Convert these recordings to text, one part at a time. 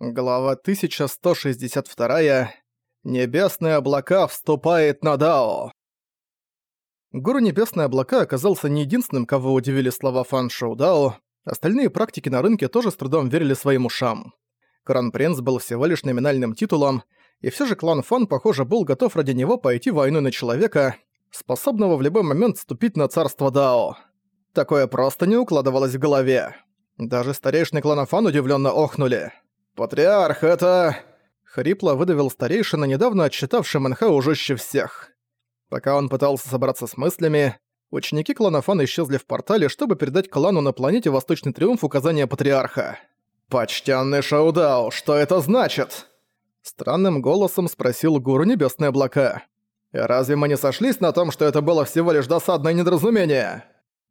Глава 1162. Небесные облака вступает на Дао. Гуру Небесные облака оказался не единственным, кого удивили слова Фан Шоу Дао. Остальные практики на рынке тоже с трудом верили своим ушам. Кронпринц был всего лишь номинальным титулом, и все же клан Фан, похоже, был готов ради него пойти войну на человека, способного в любой момент вступить на царство Дао. Такое просто не укладывалось в голове. Даже старейшины клана Фан удивленно охнули. «Патриарх, это...» Хрипло выдавил старейшина, недавно отчитавший Мэнхау жестче всех. Пока он пытался собраться с мыслями, ученики клана Фан исчезли в портале, чтобы передать клану на планете Восточный Триумф указания Патриарха. «Почтенный Шаудао, что это значит?» Странным голосом спросил гуру Небесные облака. «Разве мы не сошлись на том, что это было всего лишь досадное недоразумение?»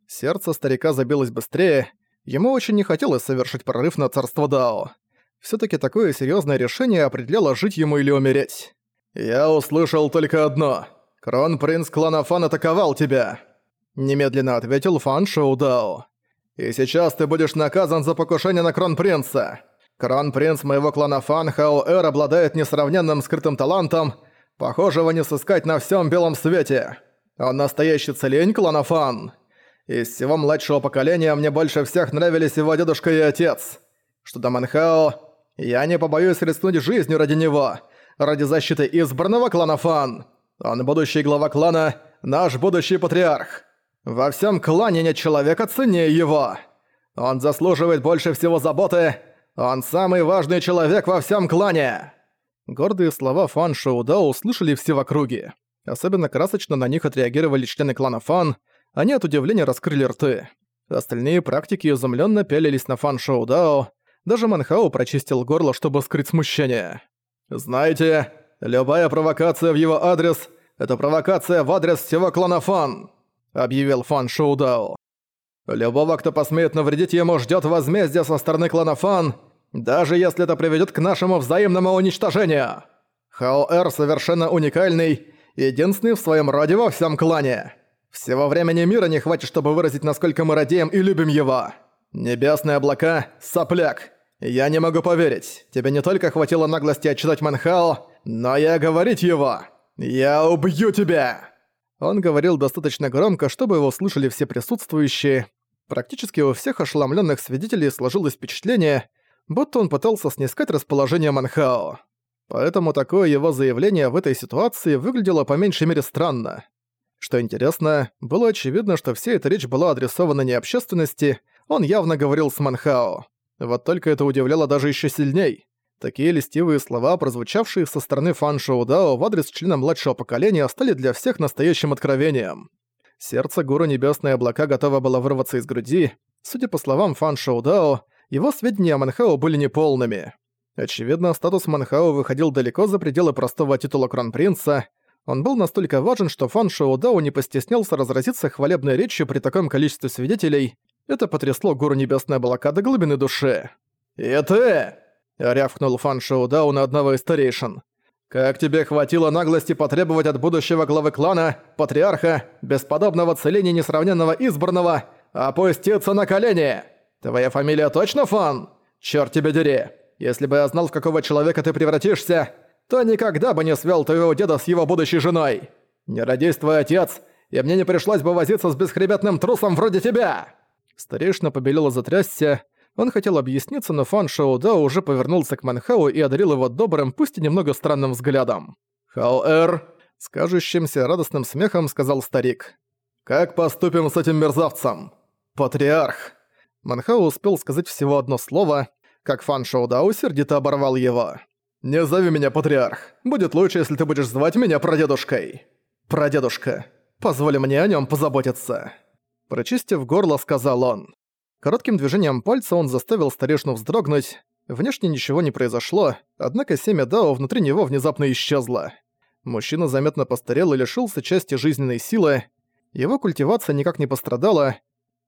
Сердце старика забилось быстрее, ему очень не хотелось совершить прорыв на царство Дао. Всё-таки такое серьёзное решение определяло жить ему или умереть. «Я услышал только одно. Кронпринц клана Фан атаковал тебя!» Немедленно ответил Фан Шоудао. «И сейчас ты будешь наказан за покушение на Кронпринца. Кронпринц моего клана Фан Хао Эр обладает несравненным скрытым талантом, похожего не сыскать на всем белом свете. Он настоящий целень клана Фан. Из всего младшего поколения мне больше всех нравились его дедушка и отец. Что до Манхао, я не побоюсь рискнуть жизнью ради него, ради защиты избранного клана Фан. Он будущий глава клана, наш будущий патриарх. Во всем клане нет человека ценнее его. Он заслуживает больше всего заботы. Он самый важный человек во всем клане. Гордые слова Фан Шоуда услышали все в округе. Особенно красочно на них отреагировали члены клана Фан. Они от удивления раскрыли рты. Остальные практики изумленно пялились на Фан Шоудао. Даже Манхау прочистил горло, чтобы скрыть смущение. «Знаете, любая провокация в его адрес — это провокация в адрес всего клана Фан», — объявил Фан Шоудао. «Любого, кто посмеет навредить ему, ждет возмездие со стороны клана Фан, даже если это приведет к нашему взаимному уничтожению. Хао-Эр совершенно уникальный, единственный в своем роде во всем клане. Всего времени мира не хватит, чтобы выразить, насколько мы радеем и любим его. Небесные облака — сопляк». «Я не могу поверить. Тебе не только хватило наглости отчитать Манхао, но и оговорить его. Я убью тебя!» Он говорил достаточно громко, чтобы его слышали все присутствующие. Практически у всех ошеломленных свидетелей сложилось впечатление, будто он пытался снискать расположение Манхао. Поэтому такое его заявление в этой ситуации выглядело по меньшей мере странно. Что интересно, было очевидно, что вся эта речь была адресована не общественности, он явно говорил с Манхао. Вот только это удивляло даже еще сильней. Такие листивые слова, прозвучавшие со стороны Фан Шоу Дао в адрес члена младшего поколения, стали для всех настоящим откровением. Сердце гуру Небесные облака готово было вырваться из груди. Судя по словам Фан Шоу Дао, его сведения о Манхао были неполными. Очевидно, статус Манхао выходил далеко за пределы простого титула Кронпринца. Он был настолько важен, что Фан Шоу Дао не постеснялся разразиться хвалебной речью при таком количестве свидетелей, это потрясло гору Небесная Облака до глубины души. «И ты!» — рявкнул Фан Шоу на одного из старейшин. «Как тебе хватило наглости потребовать от будущего главы клана, патриарха, бесподобного целения несравненного избранного, опуститься на колени? Твоя фамилия точно Фан? Чёрт тебя дери! Если бы я знал, в какого человека ты превратишься, то никогда бы не свел твоего деда с его будущей женой. Не родись твой отец, и мне не пришлось бы возиться с бесхребетным трусом вроде тебя!» Старейшина побелела затрясся. Он хотел объясниться, но Фан Шоу Дао уже повернулся к Манхау и одарил его добрым, пусть и немного странным взглядом. «Хао-Эр!» — с кажущимся радостным смехом сказал старик. «Как поступим с этим мерзавцем?» «Патриарх!» Манхау успел сказать всего одно слово, как Фан Шоу Дао сердито оборвал его. «Не зови меня Патриарх. Будет лучше, если ты будешь звать меня прадедушкой». «Прадедушка, позволь мне о нем позаботиться». Прочистив горло, сказал он. Коротким движением пальца он заставил старешну вздрогнуть. Внешне ничего не произошло, однако семя Дао внутри него внезапно исчезло. Мужчина заметно постарел и лишился части жизненной силы. Его культивация никак не пострадала,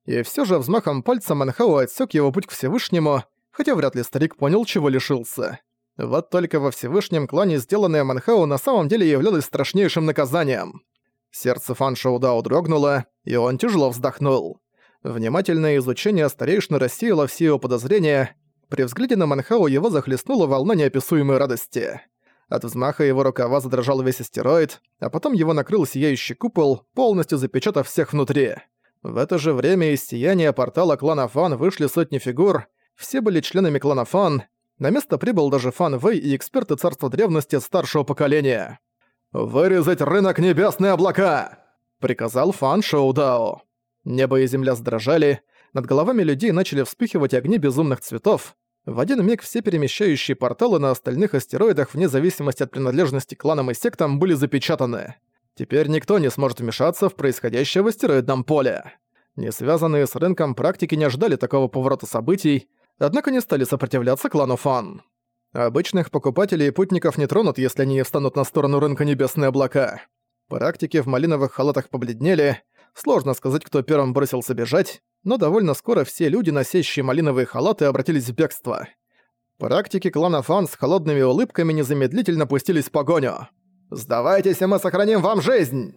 и все же взмахом пальца Манхау отсек его путь к Всевышнему, хотя вряд ли старик понял, чего лишился. Вот только во Всевышнем клане сделанное Манхау на самом деле являлось страшнейшим наказанием. Сердце Фан Шоудао дрогнуло, и он тяжело вздохнул. Внимательное изучение старейшины рассеяло все его подозрения. При взгляде на Манхау его захлестнула волна неописуемой радости. От взмаха его рукава задрожал весь астероид, а потом его накрыл сияющий купол, полностью запечатав всех внутри. В это же время из сияния портала клана Фан вышли сотни фигур, все были членами клана Фан, на место прибыл даже Фан Вэй и эксперты царства древности старшего поколения. «Вырезать рынок небесные облака!» — приказал Фан Шоу Дао. Небо и земля задрожали, над головами людей начали вспыхивать огни безумных цветов, в один миг все перемещающие порталы на остальных астероидах вне зависимости от принадлежности кланам и сектам были запечатаны. Теперь никто не сможет вмешаться в происходящее в астероидном поле. Не связанные с рынком практики не ожидали такого поворота событий, однако не стали сопротивляться клану Фан. Обычных покупателей и путников не тронут, если они не встанут на сторону рынка Небесные облака. Практики в малиновых халатах побледнели, сложно сказать, кто первым бросился бежать, но довольно скоро все люди, носящие малиновые халаты, обратились в бегство. Практики клана Фан с холодными улыбками незамедлительно пустились в погоню. «Сдавайтесь, и мы сохраним вам жизнь!»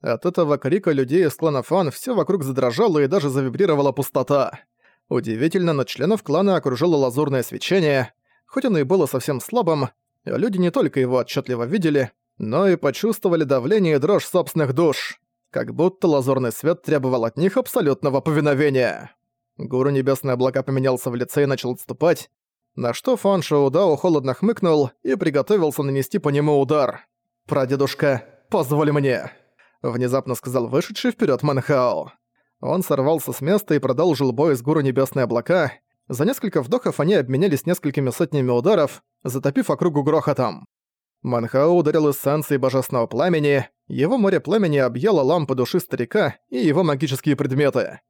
От этого крика людей из клана Фан все вокруг задрожало и даже завибрировала пустота. Удивительно, но членов клана окружило лазурное свечение. Хоть оно и было совсем слабым, люди не только его отчетливо видели, но и почувствовали давление и дрожь собственных душ как будто лазурный свет требовал от них абсолютного повиновения. Гуру Небесные Облака поменялся в лице и начал отступать, на что Фан Шоудао холодно хмыкнул и приготовился нанести по нему удар. «Прадедушка, позволь мне!» Внезапно сказал вышедший вперед Манхао. Он сорвался с места и продолжил бой с Гуру Небесные Облака. За несколько вдохов они обменялись несколькими сотнями ударов, затопив округу грохотом. Манхао ударил эссенцией божественного пламени, его море пламени объяло лампы души старика и его магические предметы.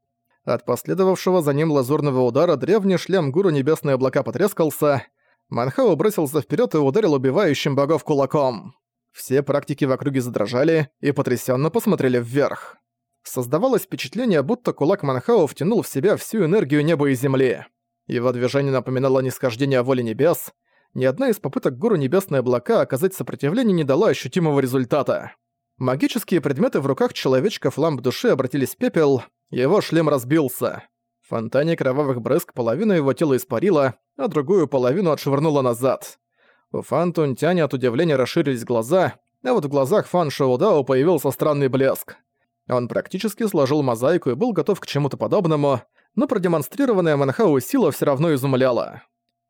От последовавшего за ним лазурного удара древний шлем гуру Небесные облака потрескался, Манхао бросился вперед и ударил убивающим богов кулаком. Все практики в округе задрожали и потрясенно посмотрели вверх. Создавалось впечатление, будто кулак Манхао втянул в себя всю энергию неба и земли. Его движение напоминало нисхождение воли небес, ни одна из попыток гуру Небесные облака оказать сопротивление не дала ощутимого результата. Магические предметы в руках человечков ламп души обратились в пепел, его шлем разбился. В фонтане кровавых брызг половину его тела испарила, а другую половину отшвырнула назад. У Фан Тунтяня от удивления расширились глаза, а вот в глазах Фан Шоудао появился странный блеск. Он практически сложил мозаику и был готов к чему-то подобному, но продемонстрированная Манхау сила все равно изумляла.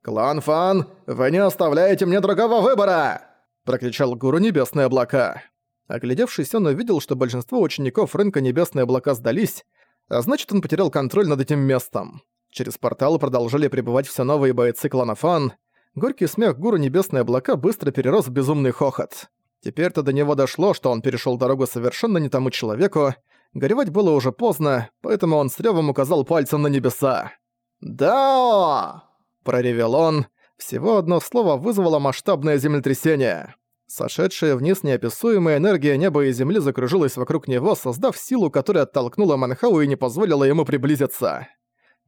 «Клан Фан, вы не оставляете мне другого выбора!» – прокричал гуру Небесные облака. Оглядевшись, он увидел, что большинство учеников рынка Небесные облака сдались, а значит, он потерял контроль над этим местом. Через портал продолжали прибывать все новые бойцы клана Фан. Горький смех гуру Небесные облака быстро перерос в безумный хохот. Теперь-то до него дошло, что он перешел дорогу совершенно не тому человеку. Горевать было уже поздно, поэтому он с ревом указал пальцем на небеса. «Да!» проревел он. Всего одно слово вызвало масштабное землетрясение. Сошедшая вниз неописуемая энергия неба и земли закружилась вокруг него, создав силу, которая оттолкнула Манхау и не позволила ему приблизиться.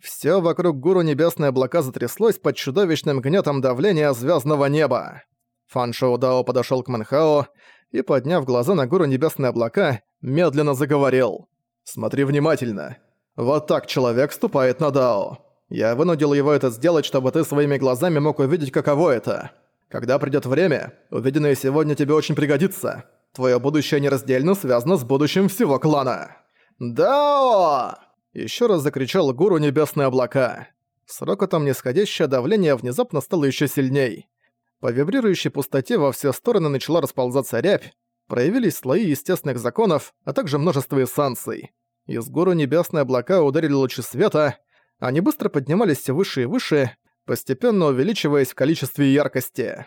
Всё вокруг гуру небесные облака затряслось под чудовищным гнетом давления звездного неба. Фан Шоу Дао подошёл к Манхао и, подняв глаза на гуру небесные облака, медленно заговорил. «Смотри внимательно. Вот так человек ступает на Дао. Я вынудил его это сделать, чтобы ты своими глазами мог увидеть, каково это. Когда придёт время, увиденное сегодня тебе очень пригодится. Твоё будущее нераздельно связано с будущим всего клана. Да! Ещё раз закричал гуру Небесные облака. С рокотом нисходящее давление внезапно стало ещё сильней. По вибрирующей пустоте во все стороны начала расползаться рябь, проявились слои естественных законов, а также множество эссанций. Из гуру Небесные облака ударили лучи света, они быстро поднимались все выше и выше, постепенно увеличиваясь в количестве и яркости.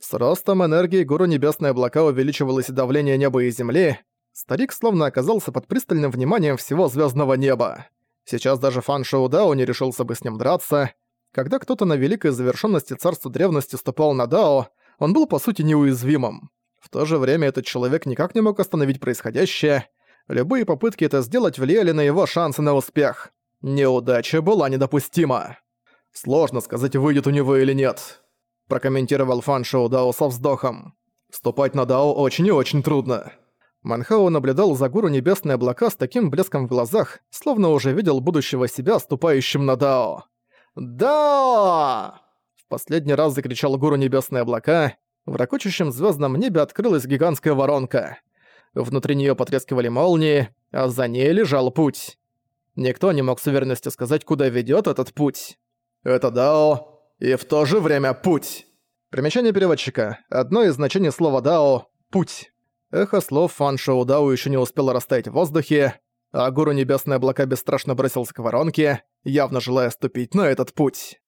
С ростом энергии гуру Небесные облака увеличивалось и давление неба и земли. Старик словно оказался под пристальным вниманием всего звездного неба. Сейчас даже Фан Шоу Дао не решился бы с ним драться. Когда кто-то на великой завершенности царства древности ступал на Дао, он был по сути неуязвимым. В то же время этот человек никак не мог остановить происходящее. Любые попытки это сделать влияли на его шансы на успех. Неудача была недопустима. Сложно сказать, выйдет у него или нет. Прокомментировал Фан Шоу Дао со вздохом. Ступать на Дао очень и очень трудно. Манхао наблюдал за гуру небесные облака с таким блеском в глазах, словно уже видел будущего себя, ступающим на Дао. «Да!» В последний раз закричал гуру Небесные облака. В ракочущем звездном небе открылась гигантская воронка. Внутри нее потрескивали молнии, а за ней лежал путь. Никто не мог с уверенностью сказать, куда ведет этот путь. «Это Дао, и в то же время путь!» Примечание переводчика. Одно из значений слова «дао» — «путь». Эхо слов Фан Шоу Дао еще не успело растаять в воздухе, а гуру Небесные облака бесстрашно бросился к воронке, явно желая ступить на этот путь.